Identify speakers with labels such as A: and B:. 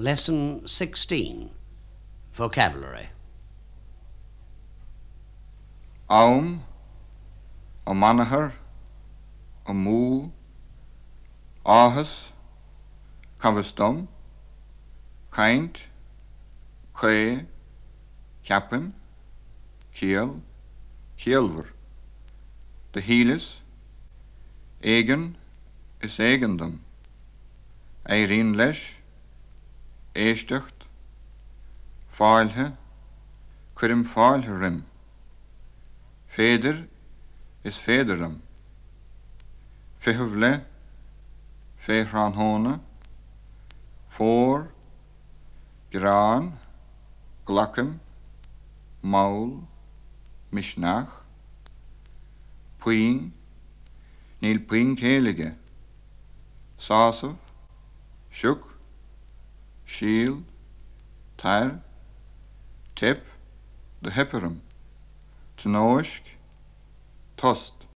A: Lesson 16 Vocabulary
B: Aum, ó manahar, ó mú, áhas, cabhastom, caint,ché, ceapim, céal, céalhar. De hílas, éigen is éigendom. Éiríon leis, éistecht, fáilthe, chum fáilthe rim. Féidir is féidirrim. Fiheh le, féhránhóna, fór, grán, glacham, máil, misneach, puin, níl puin chéige, sásamh, siúg, síl, tair, tip, de hipperum, tóisk, tost.